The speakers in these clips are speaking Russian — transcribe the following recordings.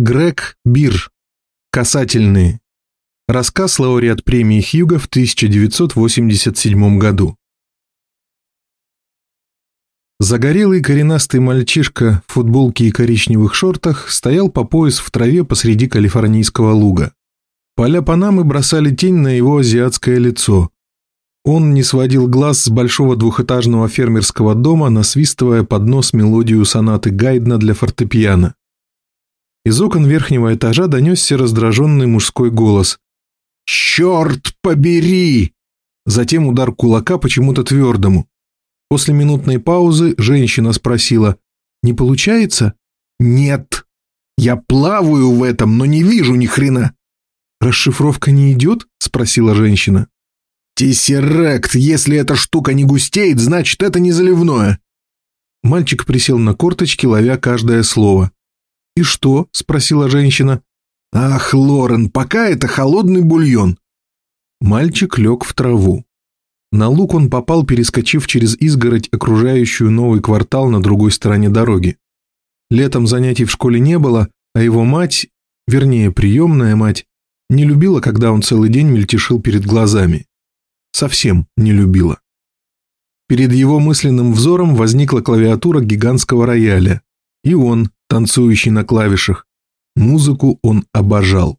Грег Бир. Касательные. Рассказ лауреат премии Хьюга в 1987 году. Загорелый коренастый мальчишка в футболке и коричневых шортах стоял по пояс в траве посреди калифорнийского луга. Поля Панамы бросали тень на его азиатское лицо. Он не сводил глаз с большого двухэтажного фермерского дома, насвистывая под нос мелодию сонаты Гайдна для фортепиано. Из окон верхнего этажа донесся раздраженный мужской голос. «Черт побери!» Затем удар кулака почему-то твердому. После минутной паузы женщина спросила. «Не получается?» «Нет. Я плаваю в этом, но не вижу ни хрена». «Расшифровка не идет?» – спросила женщина. «Тессерект, если эта штука не густеет, значит, это не заливное». Мальчик присел на корточки, ловя каждое слово. «И что?» – спросила женщина. «Ах, Лорен, пока это холодный бульон». Мальчик лег в траву. На луг он попал, перескочив через изгородь, окружающую новый квартал на другой стороне дороги. Летом занятий в школе не было, а его мать, вернее, приемная мать, не любила, когда он целый день мельтешил перед глазами. Совсем не любила. Перед его мысленным взором возникла клавиатура гигантского рояля. И он, танцующий на клавишах. Музыку он обожал.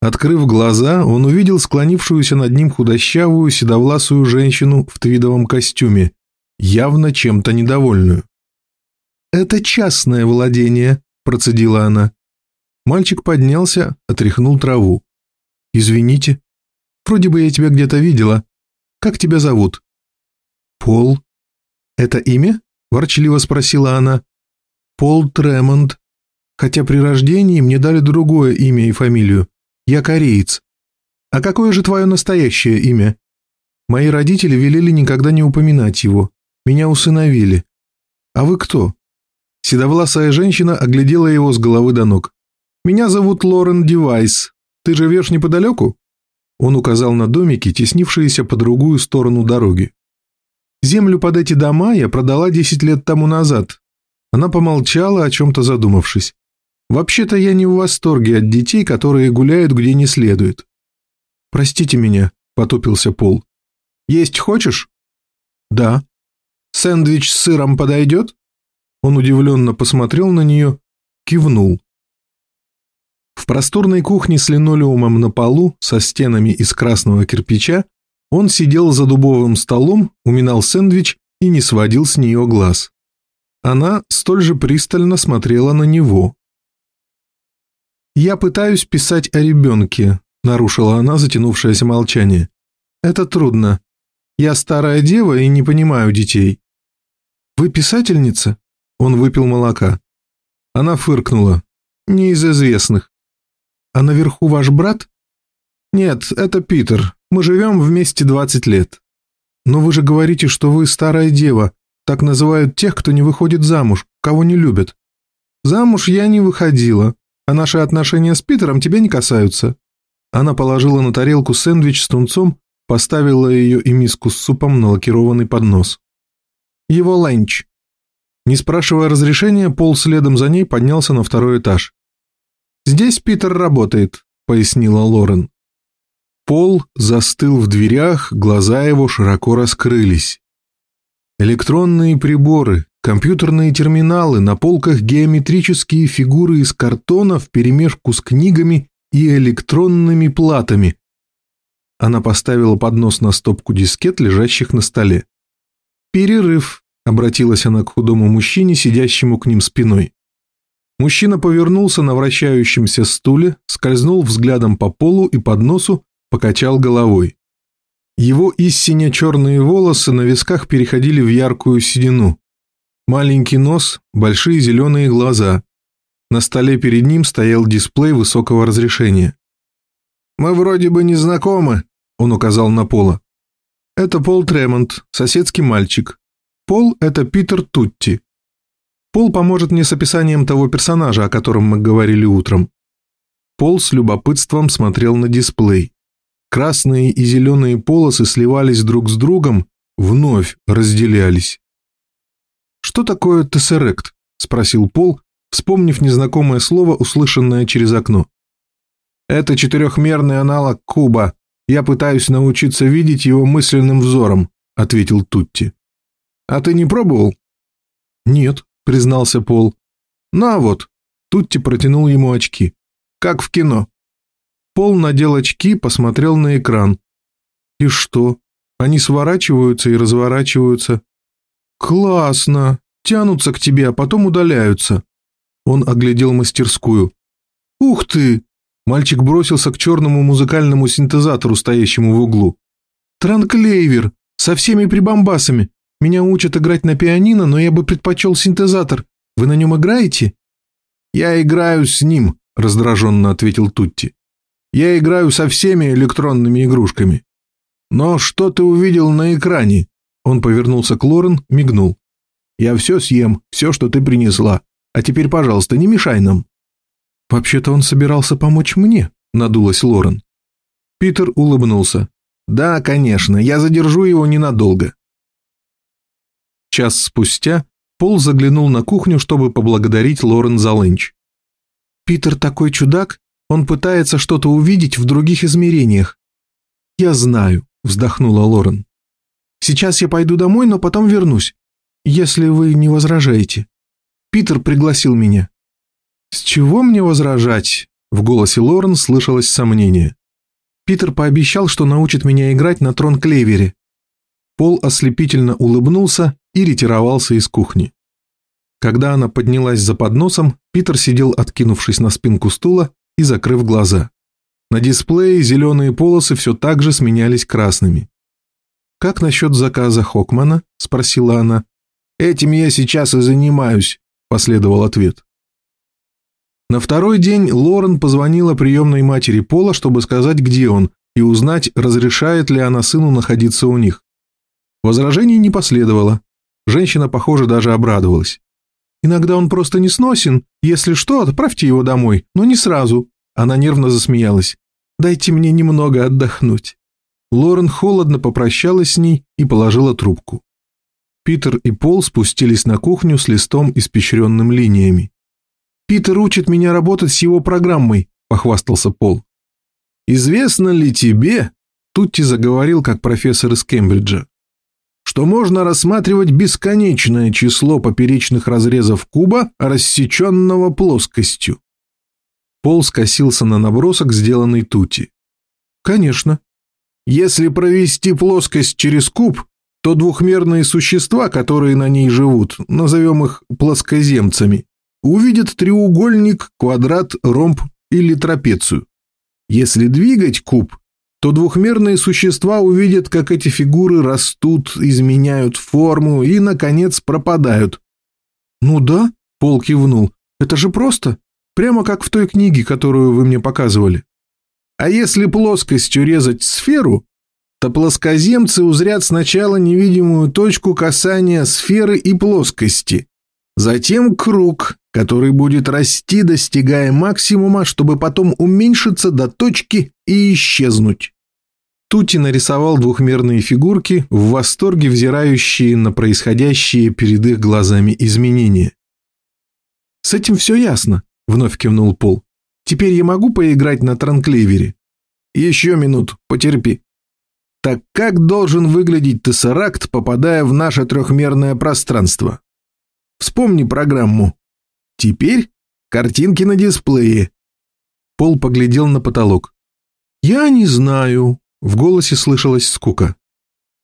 Открыв глаза, он увидел склонившуюся над ним худощавую седовласую женщину в твидовом костюме, явно чем-то недовольную. «Это частное владение», – процедила она. Мальчик поднялся, отряхнул траву. «Извините. Вроде бы я тебя где-то видела. Как тебя зовут?» «Пол». «Это имя?» – ворчливо спросила она. Пол Тремонд. Хотя при рождении мне дали другое имя и фамилию. Я кореец. А какое же твое настоящее имя? Мои родители велели никогда не упоминать его. Меня усыновили. А вы кто? Седовласая женщина оглядела его с головы до ног. «Меня зовут Лорен Девайс. Ты живешь неподалеку?» Он указал на домики, теснившиеся по другую сторону дороги. «Землю под эти дома я продала десять лет тому назад, она помолчала, о чем-то задумавшись. «Вообще-то я не в восторге от детей, которые гуляют где не следует». «Простите меня», — потупился Пол. «Есть хочешь?» «Да». «Сэндвич с сыром подойдет?» Он удивленно посмотрел на нее, кивнул. В просторной кухне с линолеумом на полу, со стенами из красного кирпича, он сидел за дубовым столом, уминал сэндвич и не сводил с нее глаз. Она столь же пристально смотрела на него. «Я пытаюсь писать о ребенке», — нарушила она затянувшееся молчание. «Это трудно. Я старая дева и не понимаю детей». «Вы писательница?» Он выпил молока. Она фыркнула. «Не из известных». «А наверху ваш брат?» «Нет, это Питер. Мы живем вместе двадцать лет». «Но вы же говорите, что вы старая дева. Так называют тех, кто не выходит замуж, кого не любят. Замуж я не выходила, а наши отношения с Питером тебя не касаются». Она положила на тарелку сэндвич с тунцом, поставила ее и миску с супом на лакированный поднос. «Его ланч». Не спрашивая разрешения, Пол следом за ней поднялся на второй этаж. «Здесь Питер работает», — пояснила Лорен. Пол застыл в дверях, глаза его широко раскрылись. Электронные приборы, компьютерные терминалы, на полках геометрические фигуры из картона вперемешку с книгами и электронными платами. Она поставила поднос на стопку дискет, лежащих на столе. «Перерыв», — обратилась она к худому мужчине, сидящему к ним спиной. Мужчина повернулся на вращающемся стуле, скользнул взглядом по полу и подносу, покачал головой. Его истинно черные волосы на висках переходили в яркую седину. Маленький нос, большие зеленые глаза. На столе перед ним стоял дисплей высокого разрешения. «Мы вроде бы не знакомы», — он указал на Пола. «Это Пол Тремонт, соседский мальчик. Пол — это Питер Тутти. Пол поможет мне с описанием того персонажа, о котором мы говорили утром». Пол с любопытством смотрел на дисплей. Красные и зеленые полосы сливались друг с другом, вновь разделялись. «Что такое тессерект?» – спросил Пол, вспомнив незнакомое слово, услышанное через окно. «Это четырехмерный аналог куба. Я пытаюсь научиться видеть его мысленным взором», — ответил Тутти. «А ты не пробовал?» «Нет», — признался Пол. «На вот». Тутти протянул ему очки. «Как в кино». Пол надел очки, посмотрел на экран. «И что? Они сворачиваются и разворачиваются». «Классно! Тянутся к тебе, а потом удаляются». Он оглядел мастерскую. «Ух ты!» Мальчик бросился к черному музыкальному синтезатору, стоящему в углу. «Транклейвер! Со всеми прибамбасами! Меня учат играть на пианино, но я бы предпочел синтезатор. Вы на нем играете?» «Я играю с ним», — раздраженно ответил Тутти. «Я играю со всеми электронными игрушками». «Но что ты увидел на экране?» Он повернулся к Лорен, мигнул. «Я все съем, все, что ты принесла. А теперь, пожалуйста, не мешай нам». «Вообще-то он собирался помочь мне», — надулась Лорен. Питер улыбнулся. «Да, конечно, я задержу его ненадолго». Час спустя Пол заглянул на кухню, чтобы поблагодарить Лорен за ленч. «Питер такой чудак, он пытается что-то увидеть в других измерениях». «Я знаю», — вздохнула Лорен. «Сейчас я пойду домой, но потом вернусь, если вы не возражаете. Питер пригласил меня». «С чего мне возражать?» В голосе Лорен слышалось сомнение. «Питер пообещал, что научит меня играть на трон-клевере». Пол ослепительно улыбнулся и ретировался из кухни. Когда она поднялась за подносом, Питер сидел, откинувшись на спинку стула и закрыв глаза. На дисплее зеленые полосы все так же сменялись красными. «Как насчет заказа Хокмана?» – спросила она. «Этим я сейчас и занимаюсь», – последовал ответ. На второй день Лорен позвонила приемной матери Пола, чтобы сказать, где он, и узнать, разрешает ли она сыну находиться у них. Возражений не последовало. Женщина, похоже, даже обрадовалась. «Иногда он просто не сносен. Если что, отправьте его домой, но не сразу». Она нервно засмеялась. «Дайте мне немного отдохнуть». Лорен холодно попрощалась с ней и положила трубку. Питер и Пол спустились на кухню с листом, испещренным линиями. «Питер учит меня работать с его программой», – похвастался Пол. «Известно ли тебе, – Тутти заговорил как профессор из Кембриджа, что можно рассматривать бесконечное число поперечных разрезов куба, рассеченного плоскостью?» Пол скосился на набросок, сделанный Тути. «Конечно. Если провести плоскость через куб, то двухмерные существа, которые на ней живут, назовем их плоскоземцами, увидят треугольник, квадрат, ромб или трапецию. Если двигать куб, то двухмерные существа увидят, как эти фигуры растут, изменяют форму и, наконец, пропадают. «Ну да», — Пол кивнул, — «это же просто, прямо как в той книге, которую вы мне показывали». А если плоскостью резать сферу, то плоскоземцы узрят сначала невидимую точку касания сферы и плоскости, затем круг, который будет расти, достигая максимума, чтобы потом уменьшиться до точки и исчезнуть. Тути нарисовал двухмерные фигурки, в восторге взирающие на происходящие перед их глазами изменения. «С этим все ясно», — вновь кивнул Пол. «Теперь я могу поиграть на транклевере?» «Еще минут, потерпи». «Так как должен выглядеть тессеракт, попадая в наше трехмерное пространство?» «Вспомни программу. Теперь картинки на дисплее. Пол поглядел на потолок. «Я не знаю», — в голосе слышалась скука.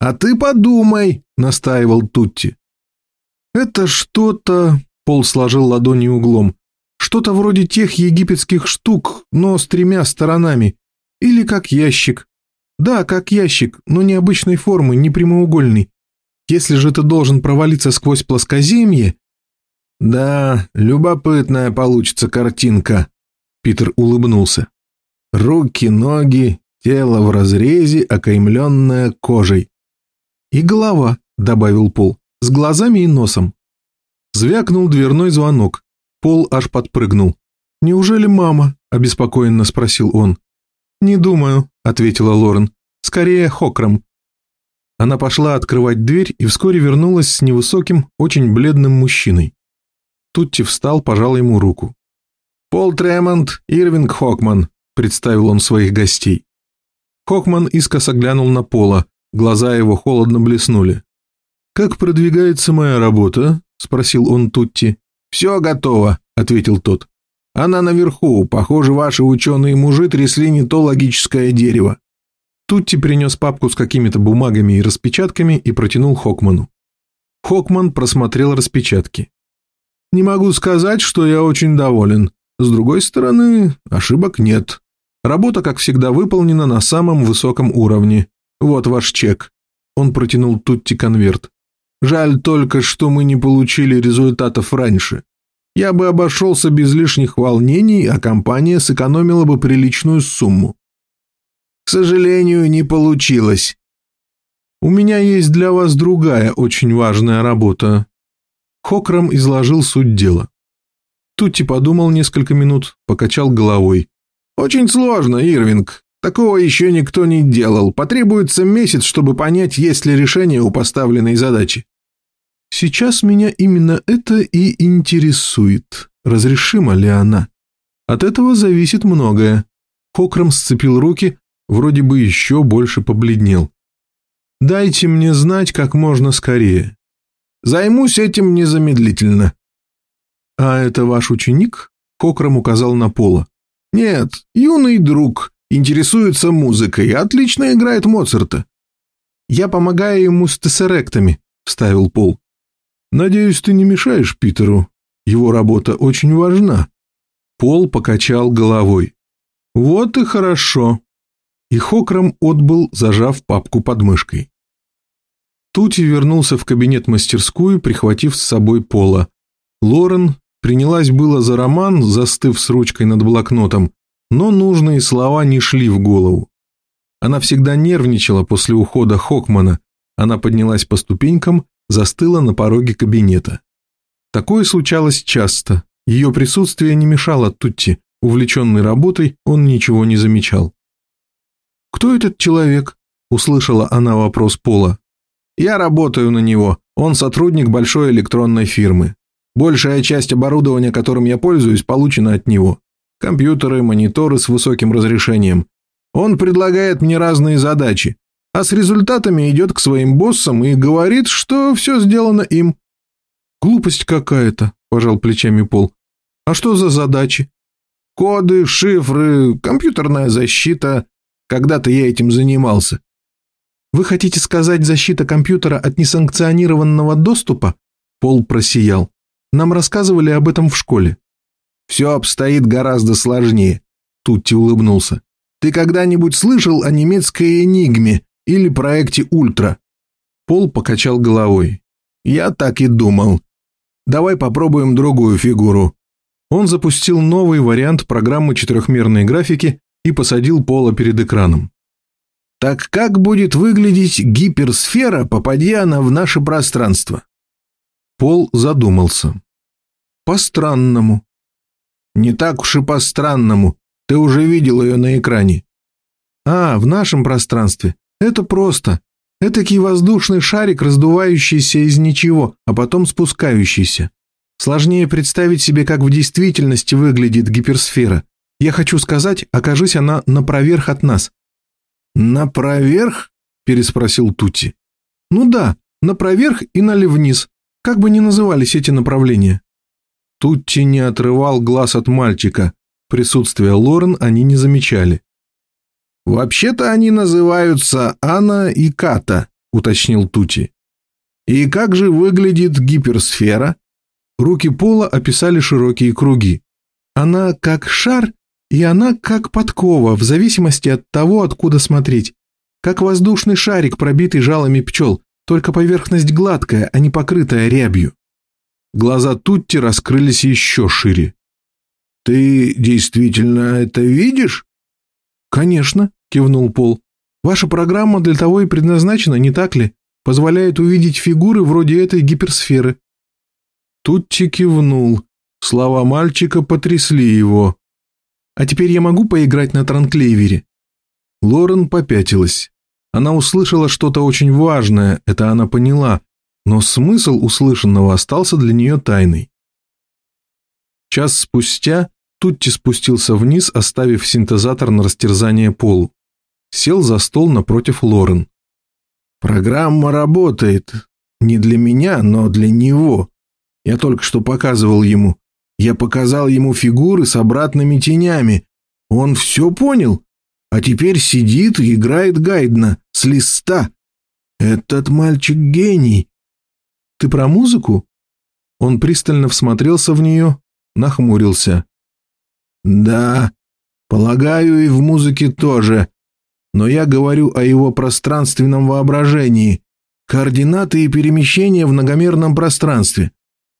«А ты подумай», — настаивал Тутти. «Это что-то...» — Пол сложил ладони углом. «Что-то вроде тех египетских штук, но с тремя сторонами. Или как ящик. Да, как ящик, но необычной формы, не прямоугольный. Если же ты должен провалиться сквозь плоскоземье, «Да, любопытная получится картинка», — Питер улыбнулся. «Руки, ноги, тело в разрезе, окаймленное кожей». «И голова», — добавил Пол, — «с глазами и носом». Звякнул дверной звонок. Пол аж подпрыгнул. «Неужели мама?» — обеспокоенно спросил он. «Не думаю», — ответила Лорен. «Скорее Хокрам». Она пошла открывать дверь и вскоре вернулась с невысоким, очень бледным мужчиной. Тутти встал, пожал ему руку. «Пол Тремонт, Ирвинг Хокман», — представил он своих гостей. Хокман искоса глянул на Пола, глаза его холодно блеснули. «Как продвигается моя работа?» — спросил он Тутти. «Все готово», — ответил тот. «Она наверху. Похоже, ваши ученые-мужи трясли не то логическое дерево». Тутти принес папку с какими-то бумагами и распечатками и протянул Хокману. Хокман просмотрел распечатки. «Не могу сказать, что я очень доволен. С другой стороны, ошибок нет. Работа, как всегда, выполнена на самом высоком уровне. Вот ваш чек». Он протянул Тутти конверт. «Жаль только, что мы не получили результатов раньше. Я бы обошелся без лишних волнений, а компания сэкономила бы приличную сумму. К сожалению, не получилось. У меня есть для вас другая очень важная работа. Хокрам изложил суть дела. Тутти подумал несколько минут, покачал головой. «Очень сложно, Ирвинг. Такого еще никто не делал. Потребуется месяц, чтобы понять, есть ли решение у поставленной задачи». «Сейчас меня именно это и интересует. Разрешима ли она? От этого зависит многое». Хокрам сцепил руки, вроде бы еще больше побледнел. «Дайте мне знать как можно скорее. Займусь этим незамедлительно». «А это ваш ученик?» — Кокрам указал на Пола. «Нет, юный друг, интересуется музыкой, отлично играет Моцарта». «Я помогаю ему с тессеректами», — вставил Пол. «Надеюсь, ты не мешаешь Питеру. Его работа очень важна». Пол покачал головой. «Вот и хорошо и Хокрам отбыл, зажав папку под мышкой. Тути вернулся в кабинет-мастерскую, прихватив с собой Пола. Лорен принялась было за роман, застыв с ручкой над блокнотом, но нужные слова не шли в голову. Она всегда нервничала после ухода Хокмана. Она поднялась по ступенькам, застыла на пороге кабинета. Такое случалось часто. Ее присутствие не мешало Тутти. Увлеченный работой, он ничего не замечал. «Кто этот человек?» – услышала она вопрос Пола. «Я работаю на него. Он сотрудник большой электронной фирмы. Большая часть оборудования, которым я пользуюсь, получена от него. Компьютеры, мониторы с высоким разрешением. Он предлагает мне разные задачи, а с результатами идет к своим боссам и говорит, что все сделано им». «Глупость какая-то», – пожал плечами Пол. «А что за задачи?» «Коды, шифры, компьютерная защита, когда-то я этим занимался. Вы хотите сказать защита компьютера от несанкционированного доступа? Пол просиял. Нам рассказывали об этом в школе. Все обстоит гораздо сложнее. Тутти улыбнулся. Ты когда-нибудь слышал о немецкой «Энигме» или проекте «Ультра»? Пол покачал головой. Я так и думал. Давай попробуем другую фигуру. Он запустил новый вариант программы четырехмерной графики и посадил Пола перед экраном. Так как будет выглядеть гиперсфера, попадя она в наше пространство? Пол задумался. По-странному. Не так уж и по-странному. Ты уже видел ее на экране. А, в нашем пространстве. Это просто. Этакий воздушный шарик, раздувающийся из ничего, а потом спускающийся. Сложнее представить себе, как в действительности выглядит гиперсфера. Я хочу сказать, окажись она напроверх от нас». «Напроверх?» – переспросил Тути. «Ну да, напроверх и налив вниз, как бы ни назывались эти направления». Тутти не отрывал глаз от мальчика. Присутствие Лорен они не замечали. «Вообще-то они называются Анна и Ката», – уточнил Тути. «И как же выглядит гиперсфера?» Руки Пола описали широкие круги. «Она как шар и она как подкова, в зависимости от того, откуда смотреть. Как воздушный шарик, пробитый жалами пчел, только поверхность гладкая, а не покрытая рябью. Глаза Тутти раскрылись еще шире. «Ты действительно это видишь?» «Конечно», — кивнул Пол. «Ваша программа для того и предназначена, не так ли? Позволяет увидеть фигуры вроде этой гиперсферы». Тутти кивнул. Слова мальчика потрясли его. А теперь я могу поиграть на транклейвере?» Лорен попятилась. Она услышала что-то очень важное, это она поняла, но смысл услышанного остался для нее тайной. Час спустя Тутти спустился вниз, оставив синтезатор на растерзание полу. Сел за стол напротив Лорен. «Программа работает. Не для меня, но для него. Я только что показывал ему. Я показал ему фигуры с обратными тенями. Он все понял. А теперь сидит и играет гайдна с листа. Этот мальчик гений. Ты про музыку? Он пристально всмотрелся в нее, нахмурился. Да, полагаю, и в музыке тоже. Но я говорю о его пространственном воображении. Координаты и перемещения в многомерном пространстве.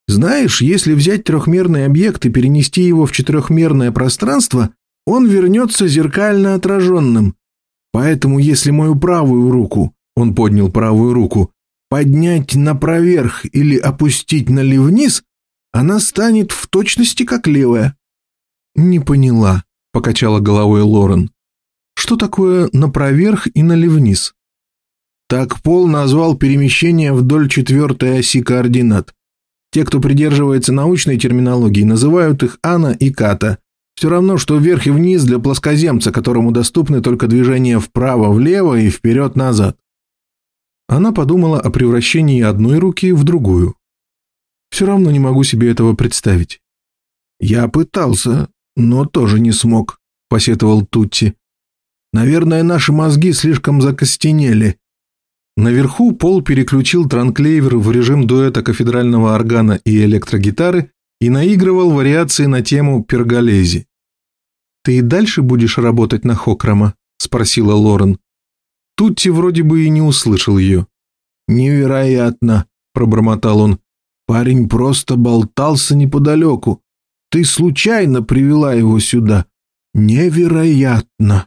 Знаешь, если взять трехмерный объект и перенести его в четырехмерное пространство, он вернется зеркально отраженным. Поэтому если мою правую руку, он поднял правую руку, поднять напроверх или опустить налив вниз, она станет в точности как левая. «Не поняла», — покачала головой Лорен. «Что такое напроверх и налив вниз?» Так Пол назвал перемещение вдоль четвертой оси координат. Те, кто придерживается научной терминологии, называют их ана и ката. Все равно, что вверх и вниз для плоскоземца, которому доступны только движения вправо-влево и вперед-назад. Она подумала о превращении одной руки в другую. Все равно не могу себе этого представить. «Я пытался, но тоже не смог», — посетовал Тутти. «Наверное, наши мозги слишком закостенели». Наверху Пол переключил транклейвер в режим дуэта кафедрального органа и электрогитары и наигрывал вариации на тему перголези. «Ты и дальше будешь работать на Хокрама?» – спросила Лорен. Тутти вроде бы и не услышал ее. «Невероятно!» – пробормотал он. «Парень просто болтался неподалеку. Ты случайно привела его сюда. Невероятно!»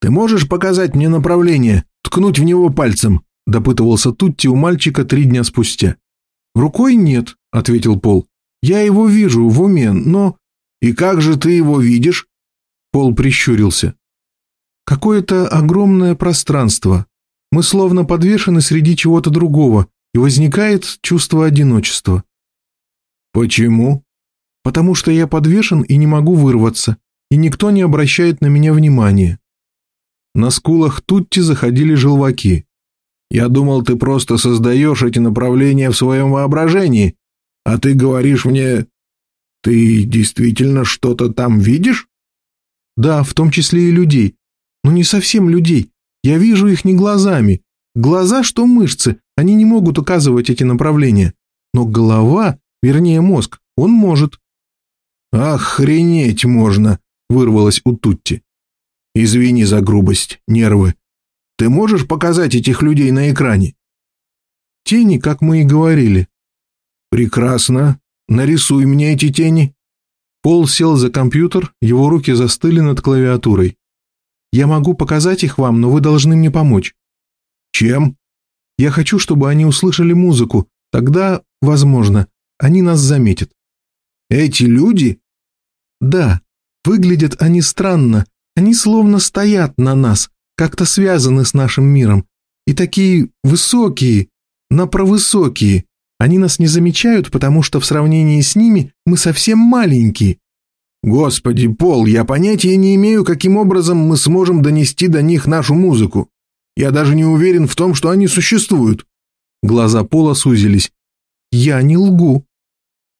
«Ты можешь показать мне направление, ткнуть в него пальцем?» – допытывался Тутти у мальчика три дня спустя. «Рукой нет», – ответил Пол. «Я его вижу в уме, но...» «И как же ты его видишь?» Пол прищурился. Какое-то огромное пространство. Мы словно подвешены среди чего-то другого, и возникает чувство одиночества. Почему? Потому что я подвешен и не могу вырваться, и никто не обращает на меня внимания. На скулах Тутти заходили желваки. Я думал, ты просто создаешь эти направления в своем воображении, а ты говоришь мне, ты действительно что-то там видишь? Да, в том числе и людей, но не совсем людей. Я вижу их не глазами. Глаза, что мышцы, они не могут указывать эти направления. Но голова, вернее мозг, он может. «Охренеть можно!» — вырвалось у Тутти. «Извини за грубость, нервы. Ты можешь показать этих людей на экране?» «Тени, как мы и говорили». «Прекрасно. Нарисуй мне эти тени». Пол сел за компьютер, его руки застыли над клавиатурой. Я могу показать их вам, но вы должны мне помочь». «Чем?» «Я хочу, чтобы они услышали музыку. Тогда, возможно, они нас заметят». «Эти люди?» «Да. Выглядят они странно. Они словно стоят на нас, как-то связаны с нашим миром. И такие высокие, напровысокие. Они нас не замечают, потому что в сравнении с ними мы совсем маленькие. Господи, Пол, я понятия не имею, каким образом мы сможем донести до них нашу музыку. Я даже не уверен в том, что они существуют. Глаза Пола сузились. Я не лгу.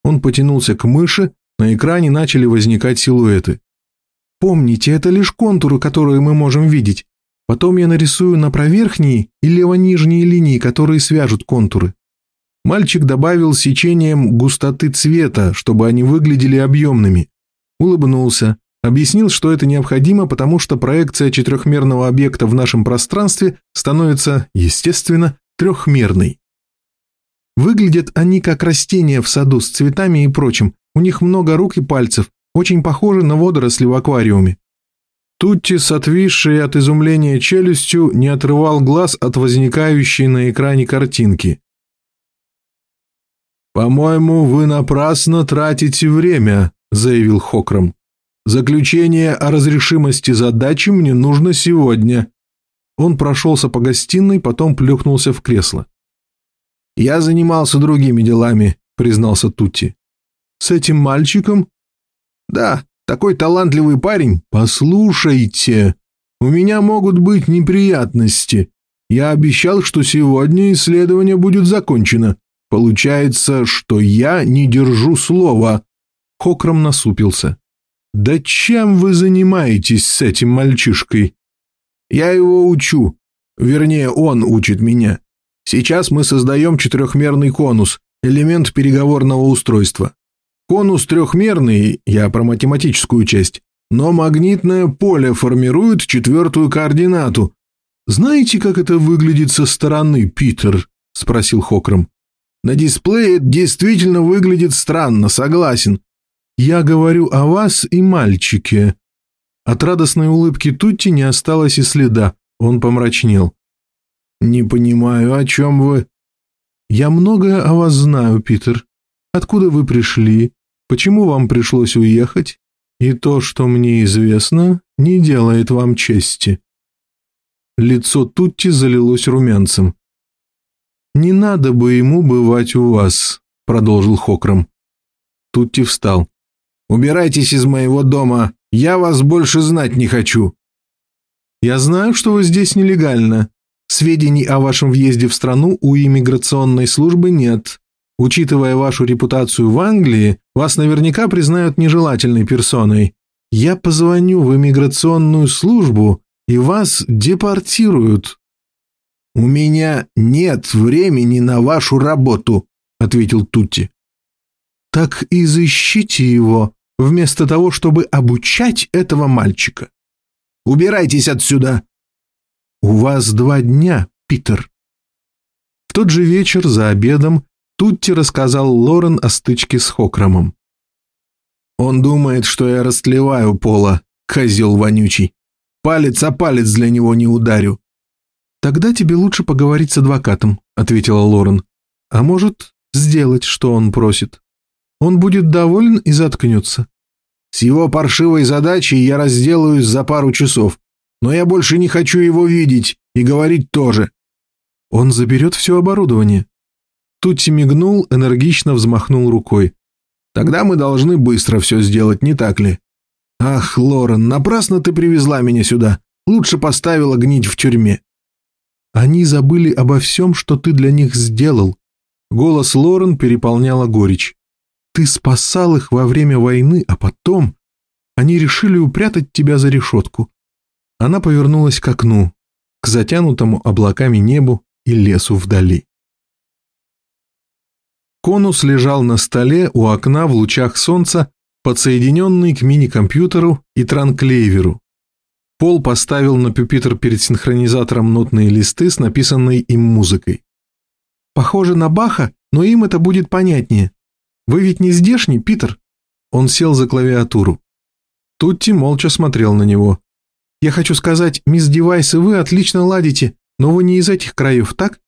Он потянулся к мыши, на экране начали возникать силуэты. Помните, это лишь контуры, которые мы можем видеть. Потом я нарисую на проверхние и лево-нижние линии, которые свяжут контуры. Мальчик добавил сечением густоты цвета, чтобы они выглядели объемными улыбнулся, объяснил, что это необходимо, потому что проекция четырехмерного объекта в нашем пространстве становится, естественно, трехмерной. Выглядят они как растения в саду с цветами и прочим, у них много рук и пальцев, очень похожи на водоросли в аквариуме. Тутти с отвисшей от изумления челюстью не отрывал глаз от возникающей на экране картинки. «По-моему, вы напрасно тратите время», — заявил Хокрам. «Заключение о разрешимости задачи мне нужно сегодня». Он прошелся по гостиной, потом плюхнулся в кресло. «Я занимался другими делами», — признался Тутти. С этим мальчиком?» «Да, такой талантливый парень. Послушайте, у меня могут быть неприятности. Я обещал, что сегодня исследование будет закончено. Получается, что я не держу слова». Хокрам насупился. «Да чем вы занимаетесь с этим мальчишкой?» «Я его учу. Вернее, он учит меня. Сейчас мы создаем четырехмерный конус, элемент переговорного устройства. Конус трехмерный, я про математическую часть, но магнитное поле формирует четвертую координату. «Знаете, как это выглядит со стороны, Питер?» – спросил Хокрам. «На дисплее это действительно выглядит странно, согласен. Я говорю о вас и мальчике». От радостной улыбки Тутти не осталось и следа, он помрачнел. «Не понимаю, о чем вы?» «Я многое о вас знаю, Питер. Откуда вы пришли? Почему вам пришлось уехать? И то, что мне известно, не делает вам чести». Лицо Тутти залилось румянцем. «Не надо бы ему бывать у вас», — продолжил Хокрам. Тутти встал. «Убирайтесь из моего дома, я вас больше знать не хочу». «Я знаю, что вы здесь нелегально. Сведений о вашем въезде в страну у иммиграционной службы нет. Учитывая вашу репутацию в Англии, вас наверняка признают нежелательной персоной. Я позвоню в иммиграционную службу, и вас депортируют». «У меня нет времени на вашу работу», — ответил Тутти. «Так изыщите его, вместо того, чтобы обучать этого мальчика. Убирайтесь отсюда!» «У вас два дня, Питер». В тот же вечер за обедом Тутти рассказал Лорен о стычке с Хокромом. «Он думает, что я растлеваю пола, козел вонючий. Палец о палец для него не ударю». «Тогда тебе лучше поговорить с адвокатом», — ответила Лорен. «А может, сделать, что он просит. Он будет доволен и заткнется». «С его паршивой задачей я разделаюсь за пару часов, но я больше не хочу его видеть и говорить тоже». «Он заберет все оборудование», Тутти мигнул, энергично взмахнул рукой. «Тогда мы должны быстро все сделать, не так ли?» «Ах, Лорен, напрасно ты привезла меня сюда. Лучше поставила гнить в тюрьме». «Они забыли обо всем, что ты для них сделал». Голос Лорен переполняла горечь. «Ты спасал их во время войны, а потом...» Они решили упрятать тебя за решетку. Она повернулась к окну, к затянутому облаками небу и лесу вдали. Конус лежал на столе у окна в лучах солнца, подсоединенный к мини-компьютеру и транклейверу. Пол поставил на пюпитер перед синхронизатором нотные листы с написанной им музыкой. «Похоже на Баха, но им это будет понятнее. Вы ведь не здешний, Питер?» Он сел за клавиатуру. Тутти молча смотрел на него. «Я хочу сказать, мисс Девайс вы отлично ладите, но вы не из этих краев, так?»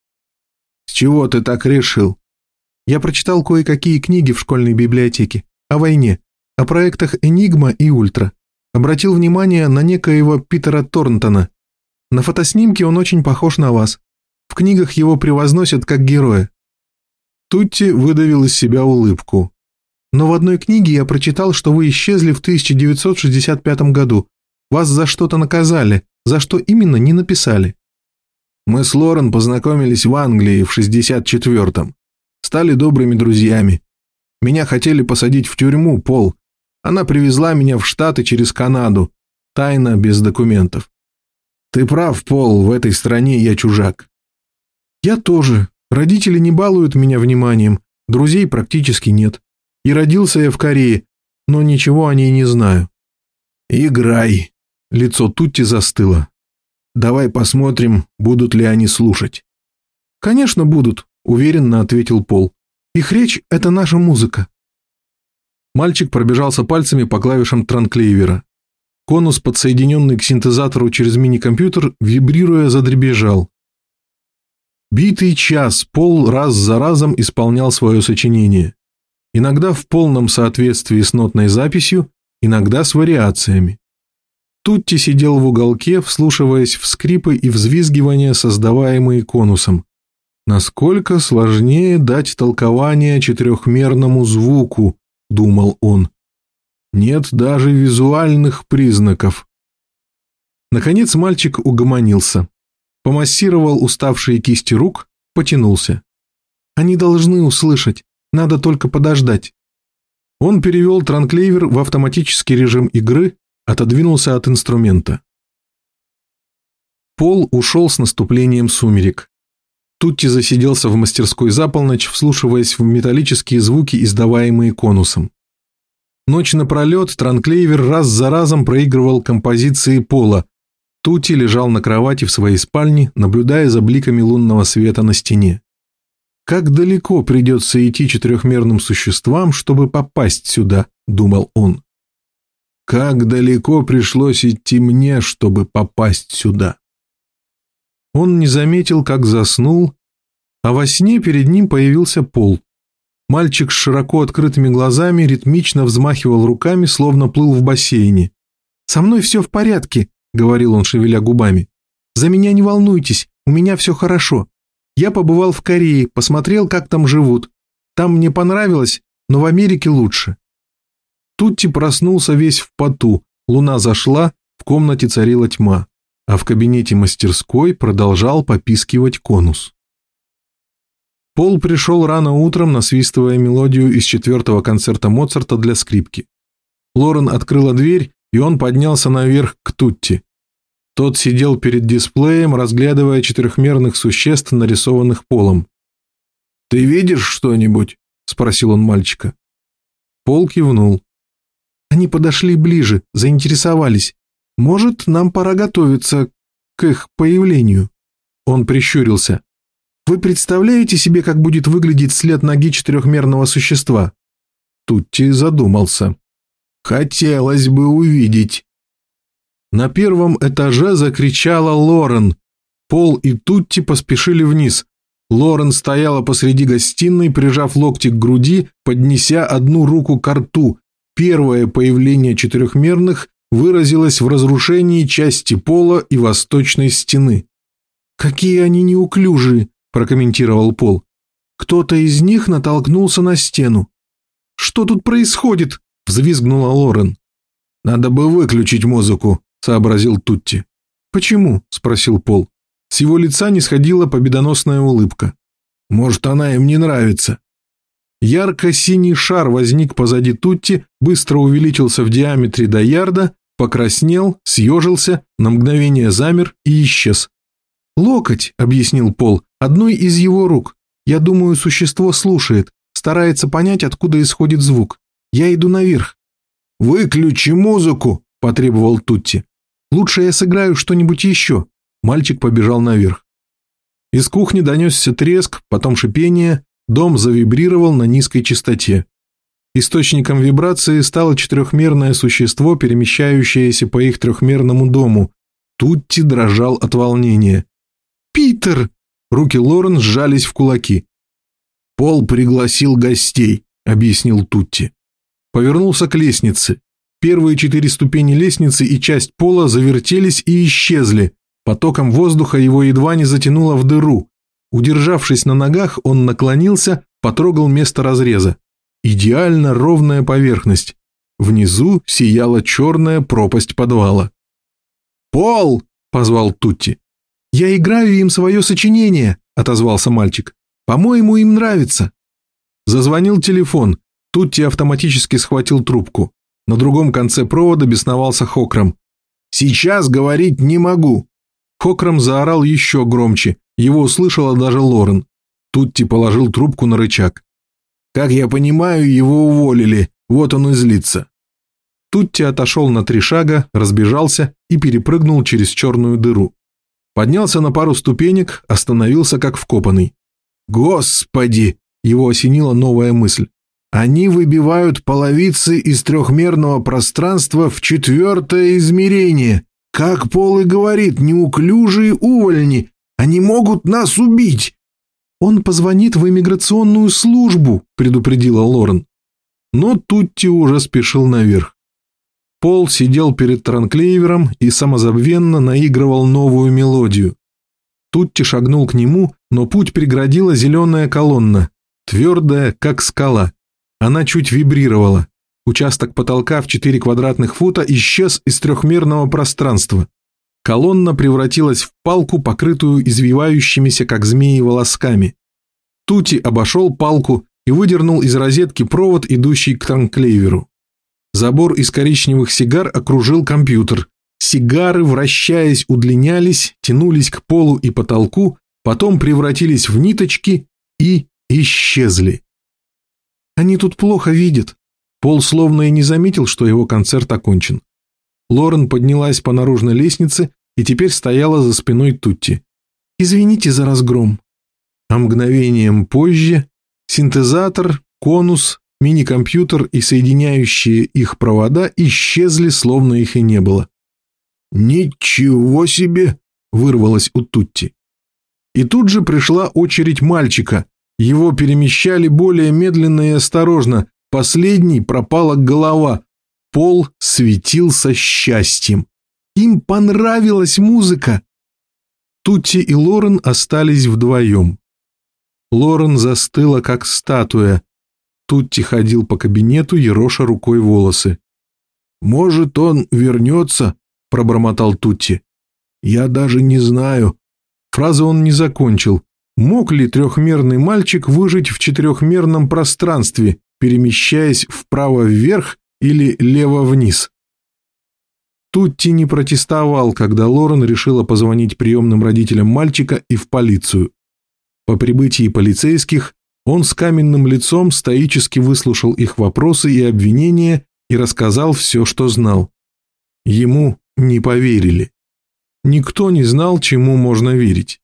«С чего ты так решил?» Я прочитал кое-какие книги в школьной библиотеке о войне, о проектах «Энигма» и «Ультра». Обратил внимание на некоего Питера Торнтона. На фотоснимке он очень похож на вас. В книгах его превозносят как героя. Тутти выдавил из себя улыбку. Но в одной книге я прочитал, что вы исчезли в 1965 году. Вас за что-то наказали, за что именно не написали. Мы с Лорен познакомились в Англии в 64-м стали добрыми друзьями. Меня хотели посадить в тюрьму, Пол. Она привезла меня в Штаты через Канаду, тайно, без документов. Ты прав, Пол, в этой стране я чужак. Я тоже. Родители не балуют меня вниманием, друзей практически нет. И родился я в Корее, но ничего о ней не знаю. Играй. Лицо Тутти застыло. Давай посмотрим, будут ли они слушать. Конечно, будут. — уверенно ответил Пол. «Их речь — это наша музыка». Мальчик пробежался пальцами по клавишам транклейвера. Конус, подсоединенный к синтезатору через мини-компьютер, вибрируя, задребежал. Битый час Пол раз за разом исполнял свое сочинение. Иногда в полном соответствии с нотной записью, иногда с вариациями. Тутти сидел в уголке, вслушиваясь в скрипы и взвизгивания, создаваемые конусом. Насколько сложнее дать толкование четырехмерному звуку, думал он. Нет даже визуальных признаков. Наконец мальчик угомонился. Помассировал уставшие кисти рук, потянулся. Они должны услышать, надо только подождать. Он перевел транклейвер в автоматический режим игры, отодвинулся от инструмента. Пол ушел с наступлением сумерек. Тутти засиделся в мастерской за полночь, вслушиваясь в металлические звуки, издаваемые конусом. Ночь напролет Транклейвер раз за разом проигрывал композиции Пола. Тути лежал на кровати в своей спальне, наблюдая за бликами лунного света на стене. «Как далеко придется идти четырехмерным существам, чтобы попасть сюда?» – думал он. «Как далеко пришлось идти мне, чтобы попасть сюда?» Он не заметил, как заснул, а во сне перед ним появился пол. Мальчик с широко открытыми глазами ритмично взмахивал руками, словно плыл в бассейне. «Со мной все в порядке», — говорил он, шевеля губами. «За меня не волнуйтесь, у меня все хорошо. Я побывал в Корее, посмотрел, как там живут. Там мне понравилось, но в Америке лучше». Тутти проснулся весь в поту, луна зашла, в комнате царила тьма а в кабинете мастерской продолжал попискивать конус. Пол пришел рано утром, насвистывая мелодию из четвертого концерта Моцарта для скрипки. Лорен открыла дверь, и он поднялся наверх к Тутти. Тот сидел перед дисплеем, разглядывая четырехмерных существ, нарисованных полом. «Ты видишь что-нибудь?» – спросил он мальчика. Пол кивнул. Они подошли ближе, заинтересовались. Может, нам пора готовиться к их появлению?» Он прищурился. «Вы представляете себе, как будет выглядеть след ноги четырехмерного существа?» Тутти задумался. «Хотелось бы увидеть». На первом этаже закричала Лорен. Пол и Тутти поспешили вниз. Лорен стояла посреди гостиной, прижав локти к груди, поднеся одну руку к рту. Первое появление четырехмерных выразилось в разрушении части пола и восточной стены. «Какие они неуклюжие!» – прокомментировал Пол. «Кто-то из них натолкнулся на стену». «Что тут происходит?» – взвизгнула Лорен. «Надо бы выключить музыку», – сообразил Тутти. «Почему?» – спросил Пол. С его лица не сходила победоносная улыбка. «Может, она им не нравится». Ярко-синий шар возник позади Тутти, быстро увеличился в диаметре до ярда покраснел, съежился, на мгновение замер и исчез. «Локоть», — объяснил Пол, — «одной из его рук. Я думаю, существо слушает, старается понять, откуда исходит звук. Я иду наверх». «Выключи музыку», — потребовал Тутти. «Лучше я сыграю что-нибудь еще». Мальчик побежал наверх. Из кухни донесся треск, потом шипение, дом завибрировал на низкой частоте. Источником вибрации стало четырехмерное существо, перемещающееся по их трехмерному дому. Тутти дрожал от волнения. «Питер!» Руки Лорен сжались в кулаки. «Пол пригласил гостей», — объяснил Тутти. Повернулся к лестнице. Первые четыре ступени лестницы и часть пола завертелись и исчезли. Потоком воздуха его едва не затянуло в дыру. Удержавшись на ногах, он наклонился, потрогал место разреза. Идеально ровная поверхность. Внизу сияла черная пропасть подвала. «Пол!» – позвал Тутти. «Я играю им свое сочинение», – отозвался мальчик. «По-моему, им нравится». Зазвонил телефон. Тутти автоматически схватил трубку. На другом конце провода бесновался Хокром. «Сейчас говорить не могу!» Хокром заорал еще громче. Его услышала даже Лорен. Тутти положил трубку на рычаг. Как я понимаю, его уволили, вот он и злится. Тутти отошел на три шага, разбежался и перепрыгнул через черную дыру. Поднялся на пару ступенек, остановился как вкопанный. «Господи!» – его осенила новая мысль. «Они выбивают половицы из трехмерного пространства в четвертое измерение. Как Пол и говорит, неуклюжие увольни. Они могут нас убить. «Он позвонит в иммиграционную службу», – предупредила Лорен. Но Тутти уже спешил наверх. Пол сидел перед транклейвером и самозабвенно наигрывал новую мелодию. Тутти шагнул к нему, но путь преградила зеленая колонна, твердая, как скала. Она чуть вибрировала. Участок потолка в 4 квадратных фута исчез из трехмерного пространства. Колонна превратилась в палку, покрытую извивающимися, как змеи, волосками. Тути обошел палку и выдернул из розетки провод, идущий к транклейверу. Забор из коричневых сигар окружил компьютер. Сигары, вращаясь, удлинялись, тянулись к полу и потолку, потом превратились в ниточки и исчезли. Они тут плохо видят. Пол словно и не заметил, что его концерт окончен. Лорен поднялась по наружной лестнице и теперь стояла за спиной Тутти. «Извините за разгром». А мгновением позже синтезатор, конус, мини-компьютер и соединяющие их провода исчезли, словно их и не было. «Ничего себе!» – вырвалось у Тутти. И тут же пришла очередь мальчика. Его перемещали более медленно и осторожно. Последний пропала голова. Пол светился счастьем. Им понравилась музыка. Тутти и Лорен остались вдвоем. Лорен застыла, как статуя. Тутти ходил по кабинету, ероша рукой волосы. «Может, он вернется?» – пробормотал Тутти. «Я даже не знаю». Фразу он не закончил. Мог ли трехмерный мальчик выжить в четырехмерном пространстве, перемещаясь вправо-вверх или лево-вниз? Тутти не протестовал, когда Лорен решила позвонить приемным родителям мальчика и в полицию. По прибытии полицейских он с каменным лицом стоически выслушал их вопросы и обвинения и рассказал все, что знал. Ему не поверили. Никто не знал, чему можно верить.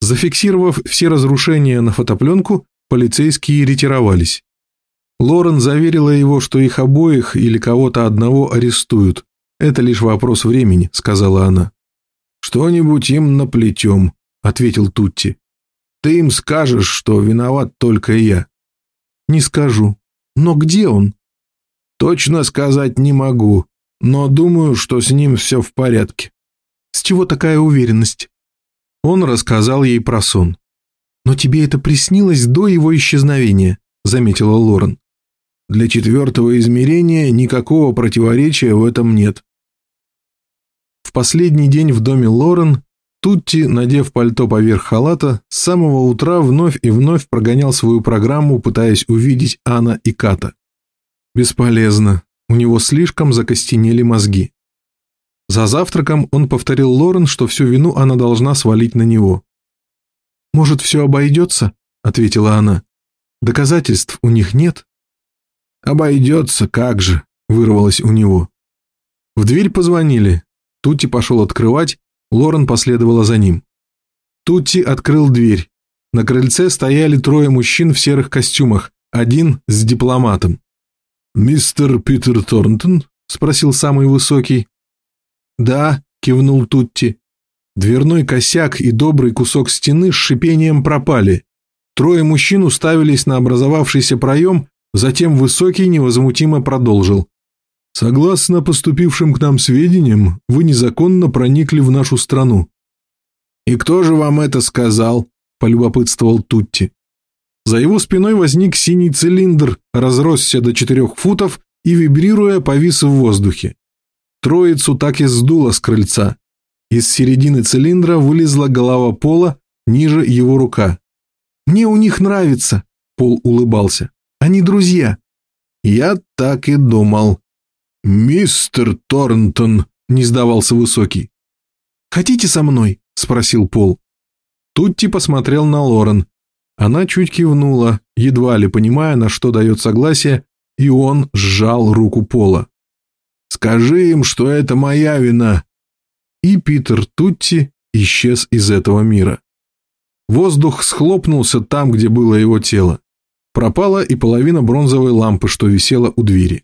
Зафиксировав все разрушения на фотопленку, полицейские ретировались. Лорен заверила его, что их обоих или кого-то одного арестуют. «Это лишь вопрос времени», — сказала она. «Что-нибудь им наплетем», — ответил Тутти. «Ты им скажешь, что виноват только я». «Не скажу. Но где он?» «Точно сказать не могу, но думаю, что с ним все в порядке». «С чего такая уверенность?» Он рассказал ей про сон. «Но тебе это приснилось до его исчезновения», — заметила Лорен. «Для четвертого измерения никакого противоречия в этом нет». В последний день в доме Лорен Тутти, надев пальто поверх халата, с самого утра вновь и вновь прогонял свою программу, пытаясь увидеть Анна и Ката. Бесполезно, у него слишком закостенели мозги. За завтраком он повторил Лорен, что всю вину она должна свалить на него. «Может, все обойдется?» — ответила она. «Доказательств у них нет?» «Обойдется, как же!» — вырвалось у него. В дверь позвонили. Тутти пошел открывать, Лорен последовала за ним. Тутти открыл дверь. На крыльце стояли трое мужчин в серых костюмах, один с дипломатом. «Мистер Питер Торнтон?» — спросил самый высокий. «Да», — кивнул Тутти. Дверной косяк и добрый кусок стены с шипением пропали. Трое мужчин уставились на образовавшийся проем, затем Высокий невозмутимо продолжил. «Согласно поступившим к нам сведениям, вы незаконно проникли в нашу страну». «И кто же вам это сказал?» – полюбопытствовал Тутти. За его спиной возник синий цилиндр, разросся до четырех футов и, вибрируя, повис в воздухе. Троицу так и сдуло с крыльца. Из середины цилиндра вылезла голова Пола, ниже его рука. «Мне у них нравится», — Пол улыбался. «Они друзья». «Я так и думал». «Мистер Торнтон», — не сдавался Высокий. «Хотите со мной?» — спросил Пол. Тутти посмотрел на Лорен. Она чуть кивнула, едва ли понимая, на что дает согласие, и он сжал руку Пола. Скажи им, что это моя вина!» И Питер Тутти исчез из этого мира. Воздух схлопнулся там, где было его тело. Пропала и половина бронзовой лампы, что висела у двери.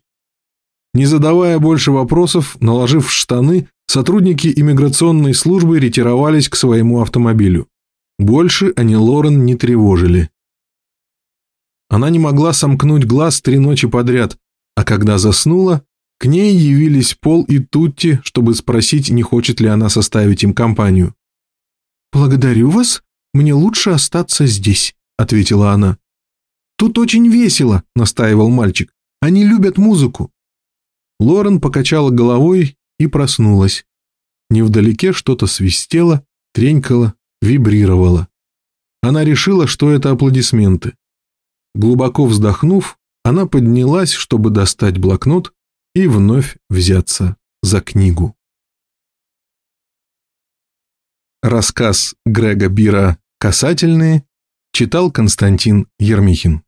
Не задавая больше вопросов, наложив штаны, сотрудники иммиграционной службы ретировались к своему автомобилю. Больше они Лорен не тревожили. Она не могла сомкнуть глаз три ночи подряд, а когда заснула, к ней явились Пол и Тутти, чтобы спросить, не хочет ли она составить им компанию. «Благодарю вас, мне лучше остаться здесь», — ответила она. «Тут очень весело», — настаивал мальчик. «Они любят музыку». Лорен покачала головой и проснулась. Невдалеке что-то свистело, тренькало, вибрировало. Она решила, что это аплодисменты. Глубоко вздохнув, она поднялась, чтобы достать блокнот и вновь взяться за книгу. Рассказ Грега Бира «Касательные» читал Константин Ермихин.